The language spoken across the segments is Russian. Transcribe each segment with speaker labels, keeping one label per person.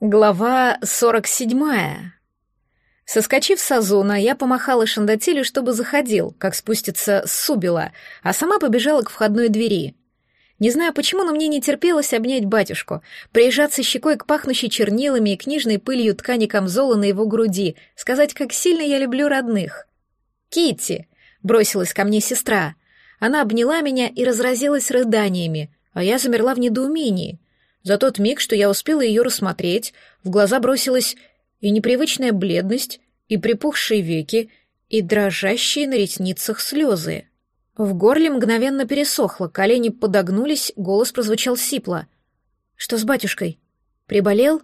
Speaker 1: Глава 47. Соскочив с озона, я помахала Шандатилю, чтобы заходил, как спуститься с Субила, а сама побежала к входной двери. Не знаю почему, но мне не терпелось обнять батюшку, приезжаться щекой к пахнущей чернилами и книжной пылью ткани камзола на его груди, сказать, как сильно я люблю родных. Китти, бросилась ко мне сестра. Она обняла меня и разразилась рыданиями, а я замерла в недоумении — за тот миг, что я успела ее рассмотреть, в глаза бросилась и непривычная бледность, и припухшие веки, и дрожащие на ресницах слезы. В горле мгновенно пересохло, колени подогнулись, голос прозвучал сипло. «Что с батюшкой? Приболел?»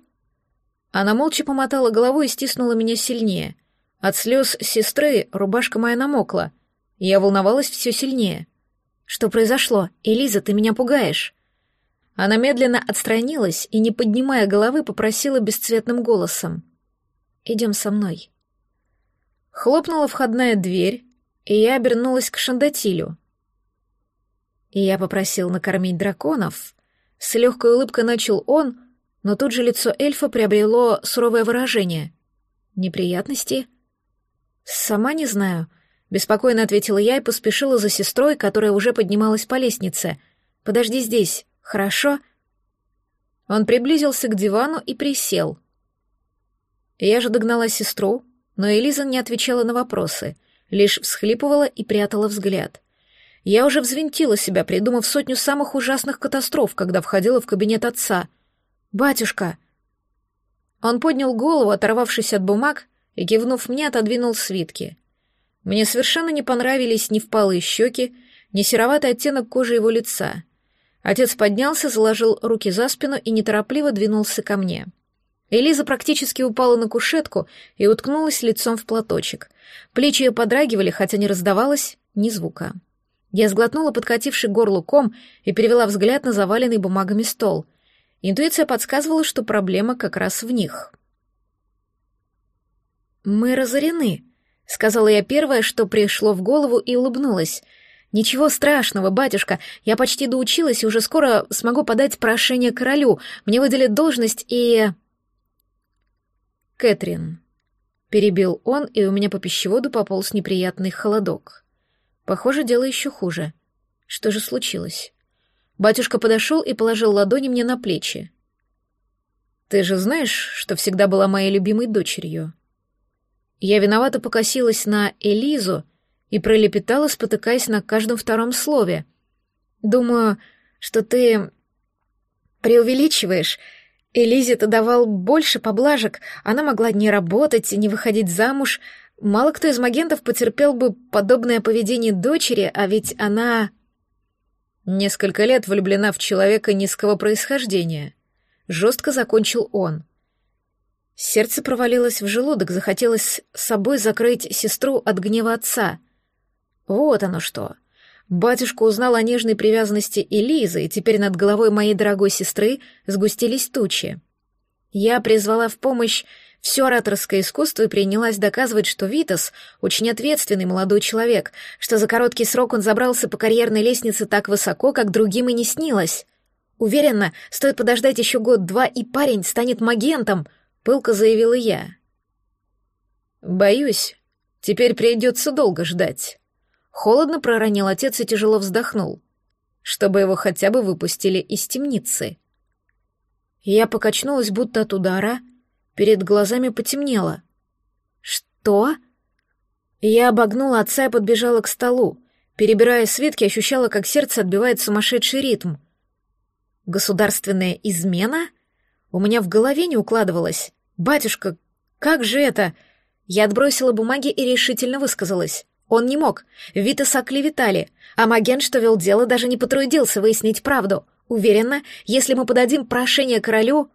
Speaker 1: Она молча помотала головой и стиснула меня сильнее. От слез сестры рубашка моя намокла. Я волновалась все сильнее. «Что произошло? Элиза, ты меня пугаешь!» Она медленно отстранилась и, не поднимая головы, попросила бесцветным голосом. «Идем со мной». Хлопнула входная дверь, и я обернулась к Шандатилю. И я попросил накормить драконов. С легкой улыбкой начал он, но тут же лицо эльфа приобрело суровое выражение. «Неприятности?» «Сама не знаю», — беспокойно ответила я и поспешила за сестрой, которая уже поднималась по лестнице. «Подожди здесь, Хорошо?» Он приблизился к дивану и присел. Я же догнала сестру, но Элиза не отвечала на вопросы, лишь всхлипывала и прятала взгляд. Я уже взвинтила себя, придумав сотню самых ужасных катастроф, когда входила в кабинет отца. «Батюшка!» Он поднял голову, оторвавшись от бумаг, и, кивнув мне, отодвинул свитки. Мне совершенно не понравились ни впалые щеки, ни сероватый оттенок кожи его лица — Отец поднялся, заложил руки за спину и неторопливо двинулся ко мне. Элиза практически упала на кушетку и уткнулась лицом в платочек. Плечи ее подрагивали, хотя не раздавалось ни звука. Я сглотнула подкативший горлу ком и перевела взгляд на заваленный бумагами стол. Интуиция подсказывала, что проблема как раз в них. «Мы разорены», — сказала я первое, что пришло в голову, и улыбнулась — «Ничего страшного, батюшка. Я почти доучилась и уже скоро смогу подать прошение королю. Мне выделят должность и...» «Кэтрин», — перебил он, и у меня по пищеводу пополз неприятный холодок. «Похоже, дело еще хуже. Что же случилось?» Батюшка подошел и положил ладони мне на плечи. «Ты же знаешь, что всегда была моей любимой дочерью?» Я виновато покосилась на Элизу, — и пролепетала, спотыкаясь на каждом втором слове. «Думаю, что ты преувеличиваешь. Элизе ты давал больше поблажек, она могла не работать, не выходить замуж. Мало кто из магентов потерпел бы подобное поведение дочери, а ведь она...» «Несколько лет влюблена в человека низкого происхождения», — жестко закончил он. Сердце провалилось в желудок, захотелось собой закрыть сестру от гнева отца. Вот оно что. Батюшка узнал о нежной привязанности Элизы, и теперь над головой моей дорогой сестры сгустились тучи. Я призвала в помощь все ораторское искусство и принялась доказывать, что Витас — очень ответственный молодой человек, что за короткий срок он забрался по карьерной лестнице так высоко, как другим и не снилось. Уверена, стоит подождать еще год-два, и парень станет магентом, — пылко заявила я. Боюсь, теперь придется долго ждать. Холодно проронил отец и тяжело вздохнул, чтобы его хотя бы выпустили из темницы. Я покачнулась, будто от удара, перед глазами потемнело. «Что?» Я обогнула отца и подбежала к столу. Перебирая свитки, ощущала, как сердце отбивает сумасшедший ритм. «Государственная измена?» У меня в голове не укладывалось. «Батюшка, как же это?» Я отбросила бумаги и решительно высказалась. Он не мог. Витаса клеветали, а Маген, что вел дело, даже не потрудился выяснить правду. Уверена, если мы подадим прошение королю,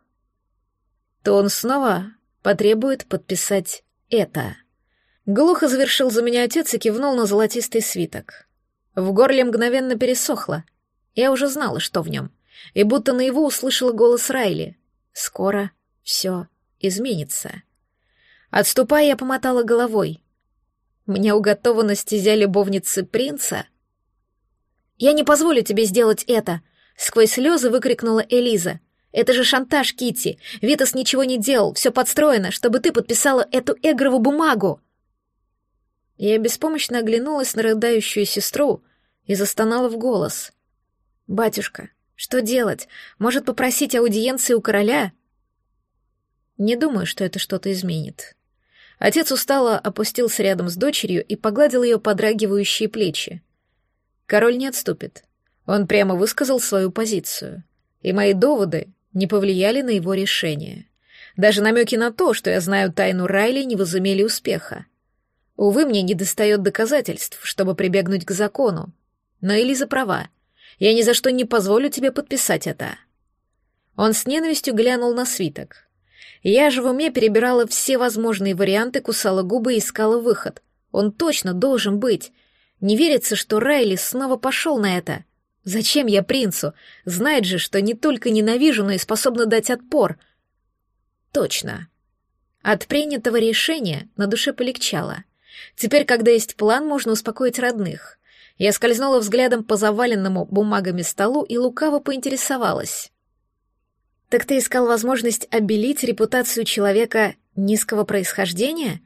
Speaker 1: то он снова потребует подписать это. Глухо завершил за меня отец и кивнул на золотистый свиток. В горле мгновенно пересохло. Я уже знала, что в нем. И будто на его услышала голос Райли. Скоро все изменится. Отступая, я помотала головой. Мне уготована стезя любовницы принца? Я не позволю тебе сделать это, сквозь слезы выкрикнула Элиза. Это же шантаж, Кити. Витас ничего не делал, все подстроено, чтобы ты подписала эту эгрову бумагу. Я беспомощно оглянулась на рыдающую сестру и застонала в голос. «Батюшка, что делать? Может, попросить аудиенции у короля?» Не думаю, что это что-то изменит. Отец устало опустился рядом с дочерью и погладил ее подрагивающие плечи. Король не отступит. Он прямо высказал свою позицию. И мои доводы не повлияли на его решение. Даже намеки на то, что я знаю тайну Райли, не возымели успеха. Увы, мне недостает доказательств, чтобы прибегнуть к закону. Но Элиза права. Я ни за что не позволю тебе подписать это. Он с ненавистью глянул на свиток. Я же в уме перебирала все возможные варианты, кусала губы и искала выход. Он точно должен быть. Не верится, что Райли снова пошел на это. Зачем я принцу? Знает же, что не только ненавижу, но и способна дать отпор. Точно. От принятого решения на душе полегчало. Теперь, когда есть план, можно успокоить родных. Я скользнула взглядом по заваленному бумагами столу и лукаво поинтересовалась. «Так ты искал возможность обелить репутацию человека низкого происхождения?»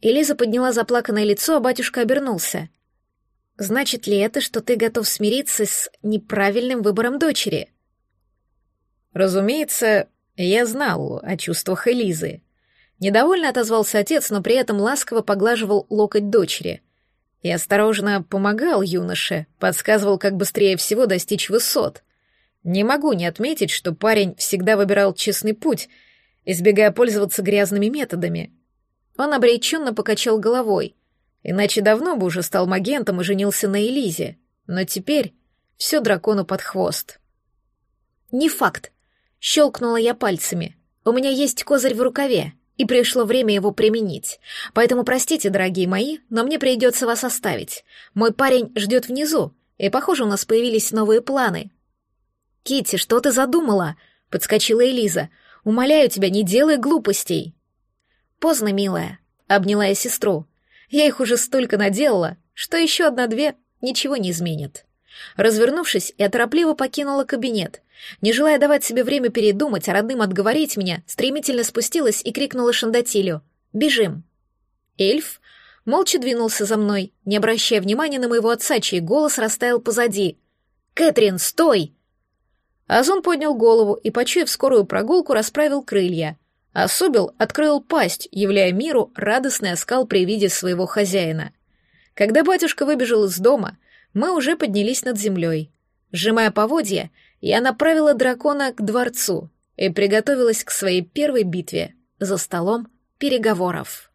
Speaker 1: Элиза подняла заплаканное лицо, а батюшка обернулся. «Значит ли это, что ты готов смириться с неправильным выбором дочери?»
Speaker 2: «Разумеется, я знал о чувствах Элизы». Недовольно отозвался отец, но при этом ласково поглаживал локоть дочери. И осторожно помогал юноше, подсказывал, как быстрее всего достичь высот. Не могу не отметить, что парень всегда выбирал честный путь, избегая пользоваться грязными методами. Он обреченно покачал головой, иначе давно бы уже стал магентом и женился на Элизе, но теперь все дракону под хвост.
Speaker 1: «Не факт», — щелкнула я пальцами. «У меня есть козырь в рукаве, и пришло время его применить. Поэтому простите, дорогие мои, но мне придется вас оставить. Мой парень ждет внизу, и, похоже, у нас появились новые планы». Кити, что ты задумала?» — подскочила Элиза. «Умоляю тебя, не делай глупостей». «Поздно, милая», — обняла я сестру. «Я их уже столько наделала, что еще одна-две ничего не изменят». Развернувшись, я торопливо покинула кабинет. Не желая давать себе время передумать, а родным отговорить меня, стремительно спустилась и крикнула Шандатилю. «Бежим!» Эльф молча двинулся за мной, не обращая внимания на моего отца, чей голос растаял позади. «Кэтрин, стой!» Озон поднял голову и, почуяв скорую прогулку, расправил крылья. А открыл пасть, являя миру радостный оскал при виде своего хозяина. Когда батюшка выбежал из дома, мы уже поднялись над землей. Сжимая поводья, я направила дракона к дворцу и приготовилась к своей первой битве за столом переговоров.